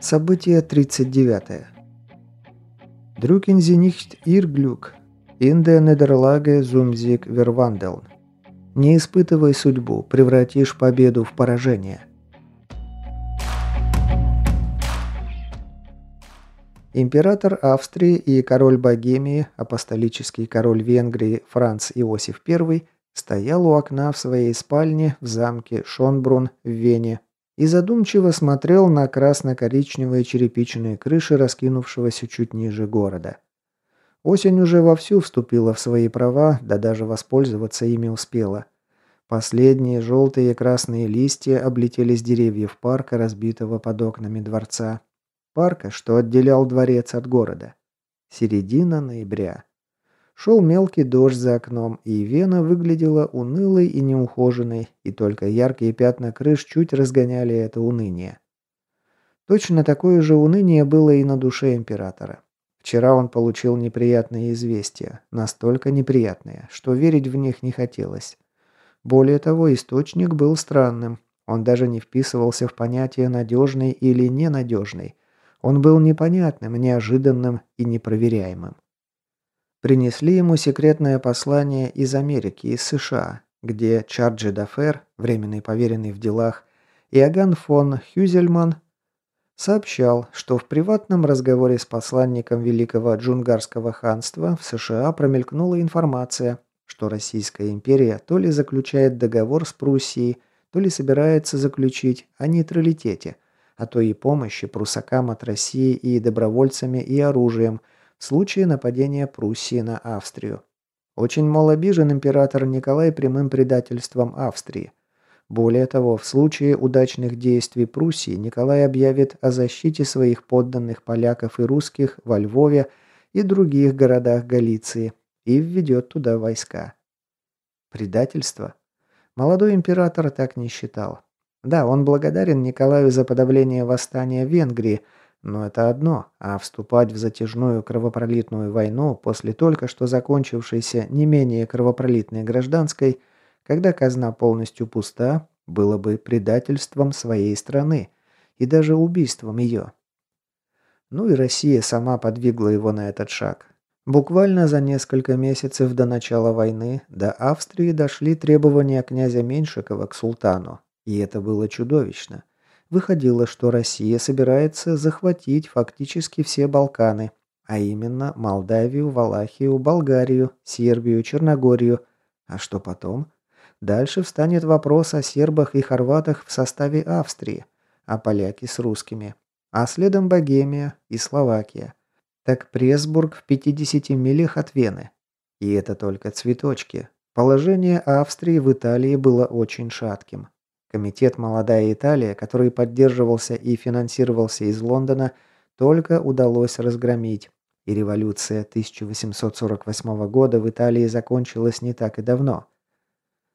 Событие 39. Дрюкин зенихт ирглюк. Инде недерлаге зумзик верванделн. Не испытывай судьбу, превратишь победу в поражение. Император Австрии и король Богемии, апостолический король Венгрии Франц Иосиф I, стоял у окна в своей спальне в замке Шонбрун в Вене и задумчиво смотрел на красно-коричневые черепичные крыши раскинувшегося чуть ниже города. Осень уже вовсю вступила в свои права, да даже воспользоваться ими успела. Последние желтые и красные листья облетели с деревьев парка, разбитого под окнами дворца. Парка, что отделял дворец от города. Середина ноября. Шел мелкий дождь за окном, и Вена выглядела унылой и неухоженной, и только яркие пятна крыш чуть разгоняли это уныние. Точно такое же уныние было и на душе императора. Вчера он получил неприятные известия, настолько неприятные, что верить в них не хотелось. Более того, источник был странным. Он даже не вписывался в понятие «надежный» или «ненадежный». Он был непонятным, неожиданным и непроверяемым. Принесли ему секретное послание из Америки, из США, где Чарджи Дафер, временный поверенный в делах, и Аган фон Хюзельман сообщал, что в приватном разговоре с посланником Великого Джунгарского ханства в США промелькнула информация, что Российская империя то ли заключает договор с Пруссией, то ли собирается заключить о нейтралитете, а то и помощи прусакам от России и добровольцами и оружием – в случае нападения Пруссии на Австрию. Очень мол обижен император Николай прямым предательством Австрии. Более того, в случае удачных действий Пруссии Николай объявит о защите своих подданных поляков и русских во Львове и других городах Галиции и введет туда войска. Предательство? Молодой император так не считал. Да, он благодарен Николаю за подавление восстания в Венгрии, но это одно, а вступать в затяжную кровопролитную войну после только что закончившейся не менее кровопролитной гражданской, когда казна полностью пуста, было бы предательством своей страны и даже убийством ее. Ну и Россия сама подвигла его на этот шаг. Буквально за несколько месяцев до начала войны до Австрии дошли требования князя Меньшикова к султану, и это было чудовищно. Выходило, что Россия собирается захватить фактически все Балканы, а именно Молдавию, Валахию, Болгарию, Сербию, Черногорию. А что потом? Дальше встанет вопрос о сербах и хорватах в составе Австрии, а поляки с русскими, а следом Богемия и Словакия. Так Пресбург в 50 милях от Вены. И это только цветочки. Положение Австрии в Италии было очень шатким. Комитет «Молодая Италия», который поддерживался и финансировался из Лондона, только удалось разгромить. И революция 1848 года в Италии закончилась не так и давно.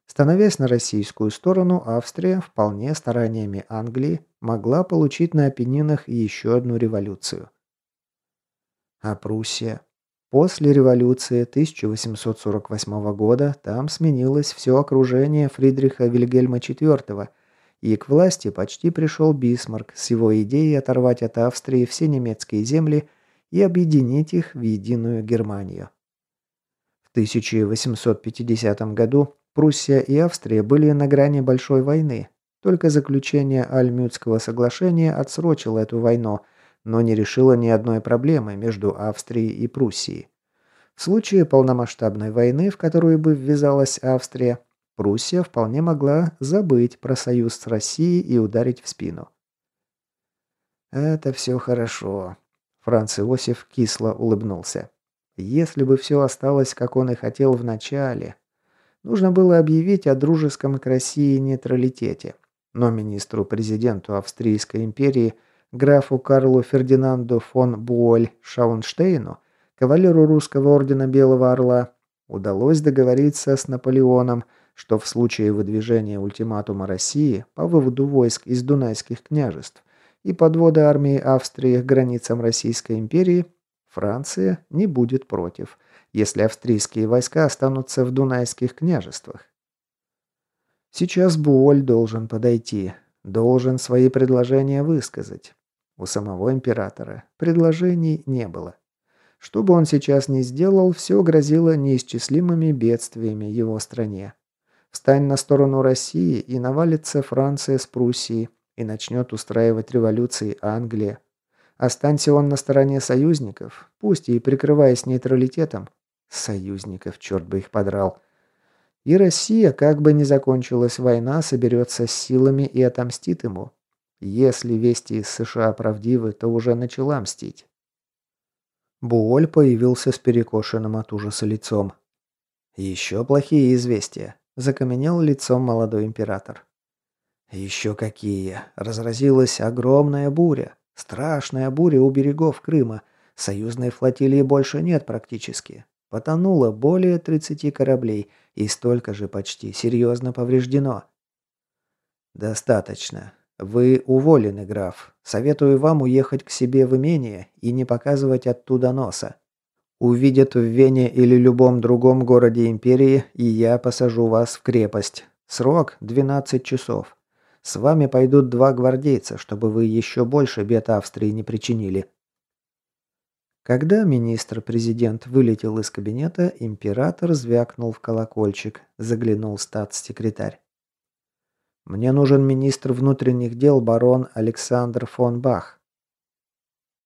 Становясь на российскую сторону, Австрия, вполне стараниями Англии, могла получить на Апеннинах еще одну революцию. А Пруссия? После революции 1848 года там сменилось все окружение Фридриха Вильгельма IV, и к власти почти пришел Бисмарк с его идеей оторвать от Австрии все немецкие земли и объединить их в единую Германию. В 1850 году Пруссия и Австрия были на грани большой войны, только заключение Альмютского соглашения отсрочило эту войну – но не решила ни одной проблемы между Австрией и Пруссией. В случае полномасштабной войны, в которую бы ввязалась Австрия, Пруссия вполне могла забыть про союз с Россией и ударить в спину. «Это все хорошо», – Франц Иосиф кисло улыбнулся. «Если бы все осталось, как он и хотел в начале. Нужно было объявить о дружеском к России нейтралитете. Но министру-президенту Австрийской империи – графу Карлу Фердинанду фон Буоль Шаунштейну, кавалеру русского ордена Белого Орла, удалось договориться с Наполеоном, что в случае выдвижения ультиматума России по выводу войск из Дунайских княжеств и подвода армии Австрии к границам Российской империи, Франция не будет против, если австрийские войска останутся в Дунайских княжествах. Сейчас Буоль должен подойти, должен свои предложения высказать. У самого императора предложений не было. Что бы он сейчас ни сделал, все грозило неисчислимыми бедствиями его стране. Встань на сторону России, и навалится Франция с Пруссией, и начнет устраивать революции Англия. Останься он на стороне союзников, пусть и прикрываясь нейтралитетом. Союзников, черт бы их подрал. И Россия, как бы ни закончилась война, соберется с силами и отомстит ему. Если вести из США правдивы, то уже начала мстить. Буоль появился с перекошенным от ужаса лицом. «Еще плохие известия», – закаменел лицом молодой император. «Еще какие! Разразилась огромная буря. Страшная буря у берегов Крыма. Союзной флотилии больше нет практически. Потонуло более 30 кораблей и столько же почти серьезно повреждено». «Достаточно. «Вы уволены, граф. Советую вам уехать к себе в имение и не показывать оттуда носа. Увидят в Вене или любом другом городе империи, и я посажу вас в крепость. Срок – 12 часов. С вами пойдут два гвардейца, чтобы вы еще больше бед Австрии не причинили». Когда министр-президент вылетел из кабинета, император звякнул в колокольчик, заглянул статс-секретарь. Мне нужен министр внутренних дел барон Александр фон Бах.